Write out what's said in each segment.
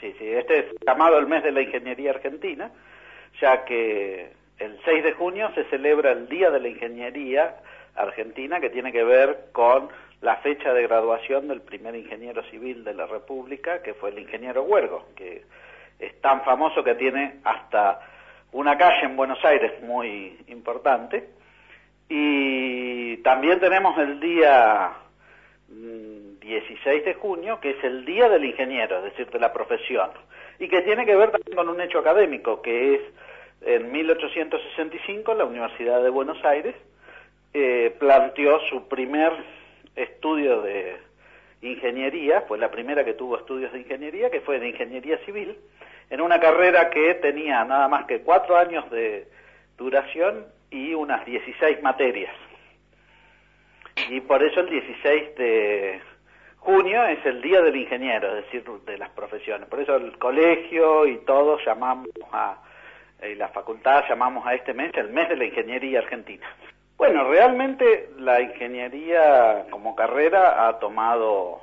Sí, sí, este es llamado el mes de la ingeniería argentina, ya que el 6 de junio se celebra el Día de la Ingeniería Argentina, que tiene que ver con la fecha de graduación del primer ingeniero civil de la República, que fue el ingeniero Huergo, que es tan famoso que tiene hasta una calle en Buenos Aires muy importante. Y también tenemos el día 16 de junio, que es el Día del Ingeniero, es decir, de la profesión, y que tiene que ver también con un hecho académico, que es en 1865 la Universidad de Buenos Aires eh, planteó su primer estudio de ingeniería, fue la primera que tuvo estudios de ingeniería, que fue de ingeniería civil, en una carrera que tenía nada más que cuatro años de duración y unas 16 materias. Y por eso el 16 de junio es el Día del Ingeniero, es decir, de las profesiones. Por eso el colegio y todos llamamos a, y la facultad llamamos a este mes el mes de la ingeniería argentina. Bueno, realmente la ingeniería como carrera ha tomado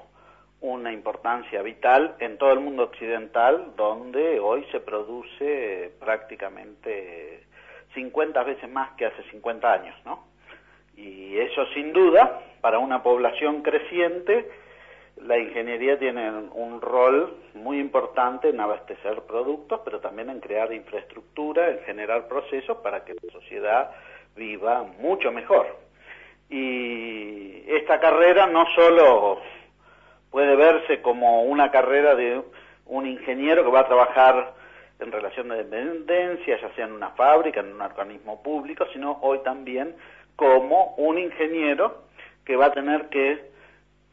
una importancia vital en todo el mundo occidental, donde hoy se produce prácticamente 50 veces más que hace 50 años, ¿no? Y eso sin duda, para una población creciente, la ingeniería tiene un rol muy importante en abastecer productos, pero también en crear infraestructura, en generar procesos para que la sociedad viva mucho mejor. Y esta carrera no solo puede verse como una carrera de un ingeniero que va a trabajar en relación de dependencia, ya sea en una fábrica, en un organismo público, sino hoy también como un ingeniero que va a tener que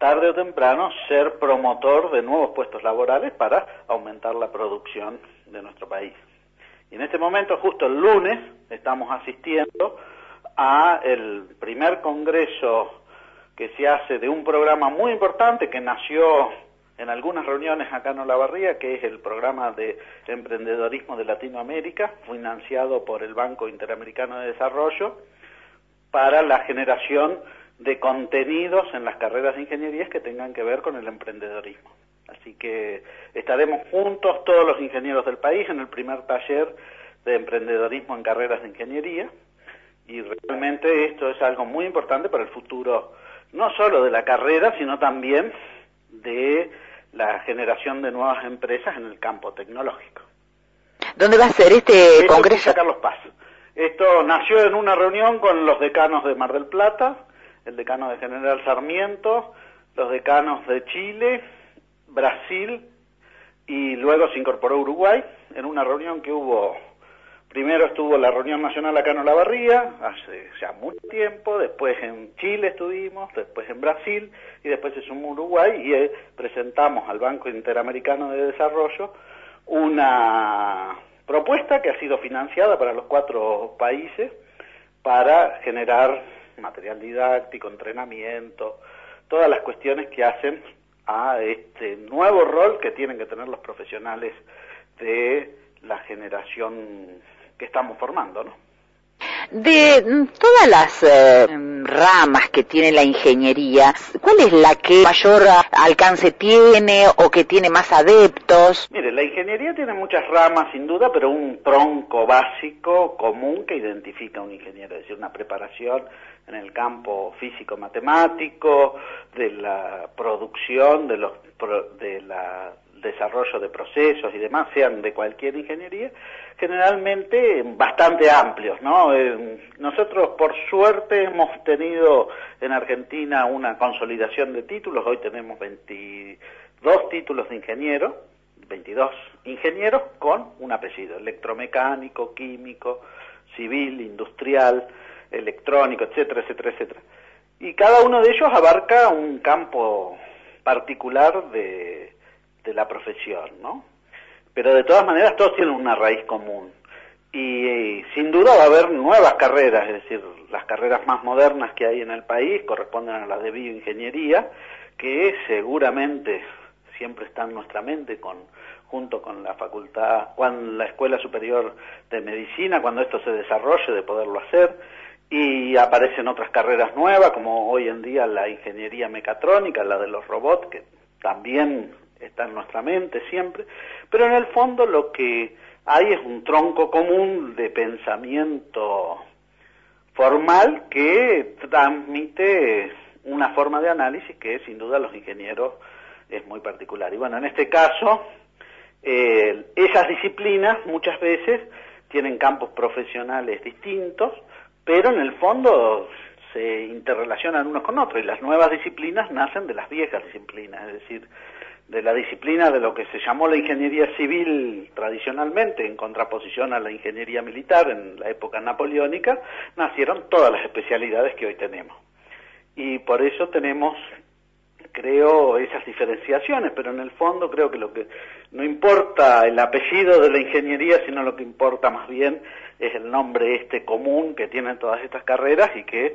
tarde o temprano ser promotor de nuevos puestos laborales para aumentar la producción de nuestro país. Y en este momento, justo el lunes, estamos asistiendo a el primer congreso que se hace de un programa muy importante que nació en algunas reuniones acá en Olavarría, que es el programa de emprendedorismo de Latinoamérica, financiado por el Banco Interamericano de Desarrollo, para la generación de contenidos en las carreras de ingeniería que tengan que ver con el emprendedorismo. Así que estaremos juntos todos los ingenieros del país en el primer taller de emprendedorismo en carreras de ingeniería y realmente esto es algo muy importante para el futuro no solo de la carrera, sino también de la generación de nuevas empresas en el campo tecnológico. ¿Dónde va a ser este congreso? Carlos Paz. Esto nació en una reunión con los decanos de Mar del Plata, el decano de General Sarmiento, los decanos de Chile, Brasil y luego se incorporó Uruguay en una reunión que hubo, primero estuvo la reunión nacional acá en Olavarría, hace ya mucho tiempo, después en Chile estuvimos, después en Brasil y después se sumó Uruguay y eh, presentamos al Banco Interamericano de Desarrollo una propuesta que ha sido financiada para los cuatro países para generar material didáctico, entrenamiento, todas las cuestiones que hacen a este nuevo rol que tienen que tener los profesionales de la generación que estamos formando, ¿no? De mm, todas las eh, ramas que tiene la ingeniería, ¿cuál es la que mayor alcance tiene o que tiene más adeptos? Mire, la ingeniería tiene muchas ramas sin duda, pero un tronco básico común que identifica a un ingeniero, es decir, una preparación en el campo físico-matemático, de la producción, de los de la desarrollo de procesos y demás, sean de cualquier ingeniería, generalmente bastante amplios, ¿no? Eh, nosotros, por suerte, hemos tenido en Argentina una consolidación de títulos, hoy tenemos 22 títulos de ingeniero, 22 ingenieros con un apellido, electromecánico, químico, civil, industrial, electrónico, etcétera, etcétera, etcétera. Y cada uno de ellos abarca un campo particular de, de la profesión, ¿no? Pero de todas maneras todos tienen una raíz común. Y, sin duda va a haber nuevas carreras, es decir, las carreras más modernas que hay en el país corresponden a las de bioingeniería, que seguramente siempre está en nuestra mente con junto con la facultad, con la Escuela Superior de Medicina, cuando esto se desarrolle, de poderlo hacer, y aparecen otras carreras nuevas, como hoy en día la ingeniería mecatrónica, la de los robots, que también está en nuestra mente siempre, pero en el fondo lo que hay es un tronco común de pensamiento formal que transmite una forma de análisis que sin duda los ingenieros es muy particular. Y bueno, en este caso, esas disciplinas muchas veces tienen campos profesionales distintos, pero en el fondo se interrelacionan unos con otros y las nuevas disciplinas nacen de las viejas disciplinas, es decir, de la disciplina de lo que se llamó la ingeniería civil tradicionalmente, en contraposición a la ingeniería militar en la época napoleónica, nacieron todas las especialidades que hoy tenemos. Y por eso tenemos, creo, esas diferenciaciones, pero en el fondo creo que lo que no importa el apellido de la ingeniería, sino lo que importa más bien es el nombre este común que tienen todas estas carreras y que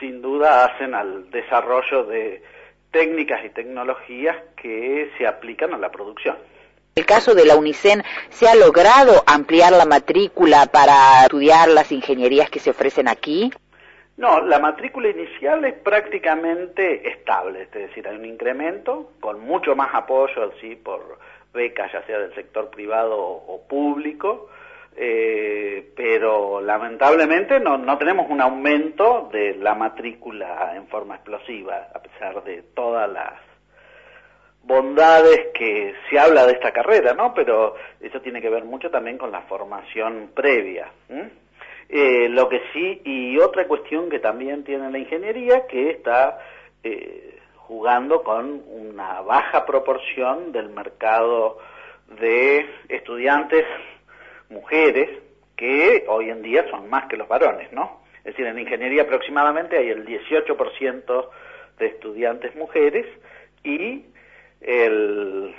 sin duda hacen al desarrollo de técnicas y tecnologías que se aplican a la producción. En el caso de la UNICEN, ¿se ha logrado ampliar la matrícula para estudiar las ingenierías que se ofrecen aquí? No, la matrícula inicial es prácticamente estable, es decir, hay un incremento con mucho más apoyo, sí, por becas, ya sea del sector privado o público, eh, pero lamentablemente no, no tenemos un aumento de la matrícula en forma explosiva, a pesar de todas las bondades que se habla de esta carrera, ¿no? Pero eso tiene que ver mucho también con la formación previa. Eh, lo que sí, y otra cuestión que también tiene la ingeniería, que está eh, jugando con una baja proporción del mercado de estudiantes mujeres que hoy en día son más que los varones, ¿no? Es decir, en ingeniería aproximadamente hay el 18% de estudiantes mujeres y el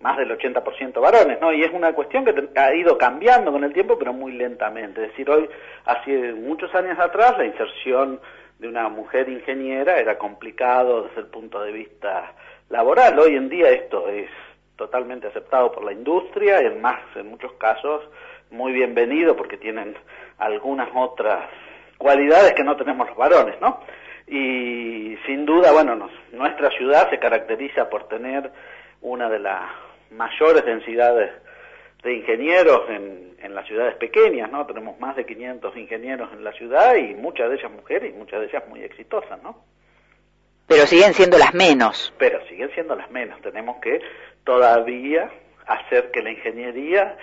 más del 80% varones, ¿no? Y es una cuestión que ha ido cambiando con el tiempo, pero muy lentamente. Es decir, hoy, hace muchos años atrás, la inserción de una mujer ingeniera era complicado desde el punto de vista laboral. Hoy en día esto es totalmente aceptado por la industria, en más, en muchos casos, muy bienvenido porque tienen algunas otras cualidades que no tenemos los varones, ¿no? Y sin duda, bueno, nuestra ciudad se caracteriza por tener una de las mayores densidades de ingenieros en, en las ciudades pequeñas, ¿no? Tenemos más de 500 ingenieros en la ciudad y muchas de ellas mujeres y muchas de ellas muy exitosas, ¿no? Pero siguen siendo las menos. Pero siguen siendo las menos. Tenemos que todavía hacer que la ingeniería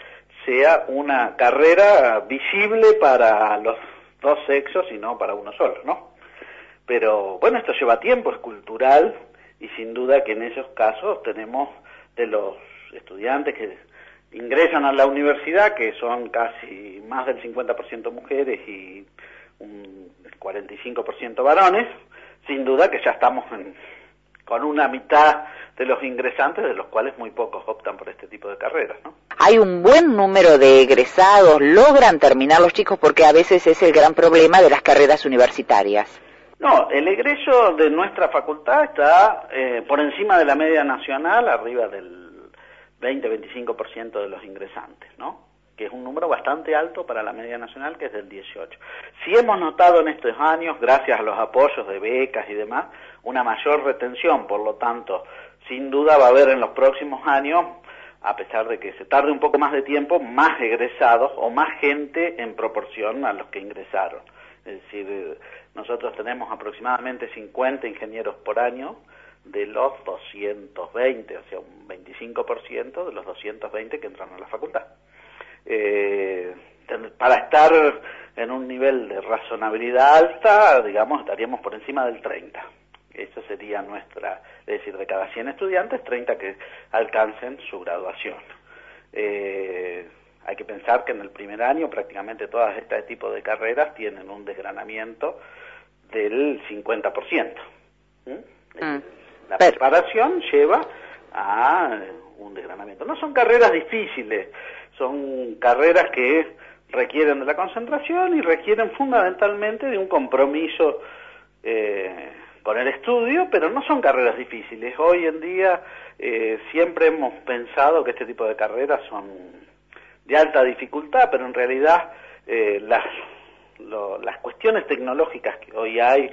sea una carrera visible para los dos sexos y no para uno solo, ¿no? Pero bueno, esto lleva tiempo, es cultural y sin duda que en esos casos tenemos de los estudiantes que ingresan a la universidad, que son casi más del 50% mujeres y un 45% varones, sin duda que ya estamos con una mitad de los ingresantes, de los cuales muy pocos optan por este tipo de carreras, ¿no? Hay un buen número de egresados, logran terminar los chicos porque a veces es el gran problema de las carreras universitarias. No, el egreso de nuestra facultad está eh, por encima de la media nacional, arriba del 20-25% de los ingresantes, ¿no? Que es un número bastante alto para la media nacional, que es del 18. Si hemos notado en estos años, gracias a los apoyos de becas y demás, una mayor retención, por lo tanto, sin duda va a haber en los próximos años, a pesar de que se tarde un poco más de tiempo, más egresados o más gente en proporción a los que ingresaron. Es decir, nosotros tenemos aproximadamente 50 ingenieros por año de los 220, o sea, un 25% de los 220 que entran a la facultad. Eh, para estar en un nivel de razonabilidad alta, digamos, estaríamos por encima del 30. Esa sería nuestra, es decir, de cada 100 estudiantes, 30 que alcancen su graduación. Eh, hay que pensar que en el primer año prácticamente todas este tipo de carreras tienen un desgranamiento del 50%. ¿Mm? La preparación lleva a un desgranamiento. No son carreras difíciles, son carreras que requieren de la concentración y requieren fundamentalmente de un compromiso eh, con el estudio, pero no son carreras difíciles. Hoy en día eh, siempre hemos pensado que este tipo de carreras son de alta dificultad, pero en realidad eh, las, las cuestiones tecnológicas que hoy hay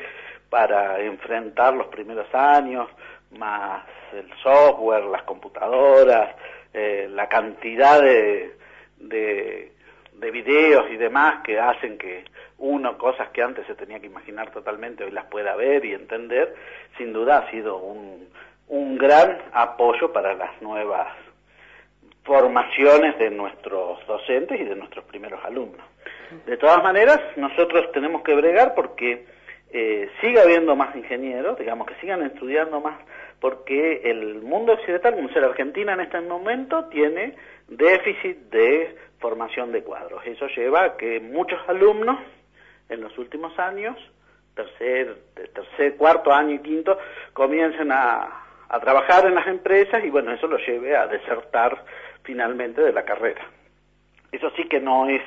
para enfrentar los primeros años, más el software, las computadoras, eh, la cantidad de, de, de videos y demás que hacen que uno, cosas que antes se tenía que imaginar totalmente, hoy las pueda ver y entender, sin duda ha sido un, un gran apoyo para las nuevas formaciones de nuestros docentes y de nuestros primeros alumnos. De todas maneras, nosotros tenemos que bregar porque eh, siga habiendo más ingenieros, digamos, que sigan estudiando más, porque el mundo occidental, como ser Argentina en este momento, tiene déficit de formación de cuadros. Eso lleva a que muchos alumnos en los últimos años, tercer, tercer, cuarto año y quinto, comiencen a, a trabajar en las empresas y bueno, eso lo lleve a desertar finalmente de la carrera. Eso sí que no es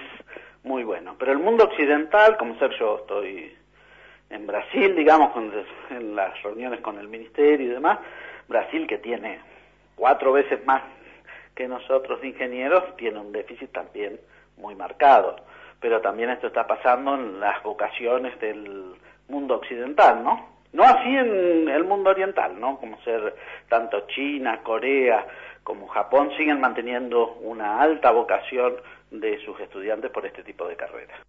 muy bueno. Pero el mundo occidental, como ser yo estoy en Brasil, digamos, en las reuniones con el ministerio y demás, Brasil que tiene cuatro veces más que nosotros ingenieros, tiene un déficit también muy marcado. Pero también esto está pasando en las vocaciones del mundo occidental, ¿no? No así en el mundo oriental, ¿no? Como ser tanto China, Corea, como Japón siguen manteniendo una alta vocación de sus estudiantes por este tipo de carreras.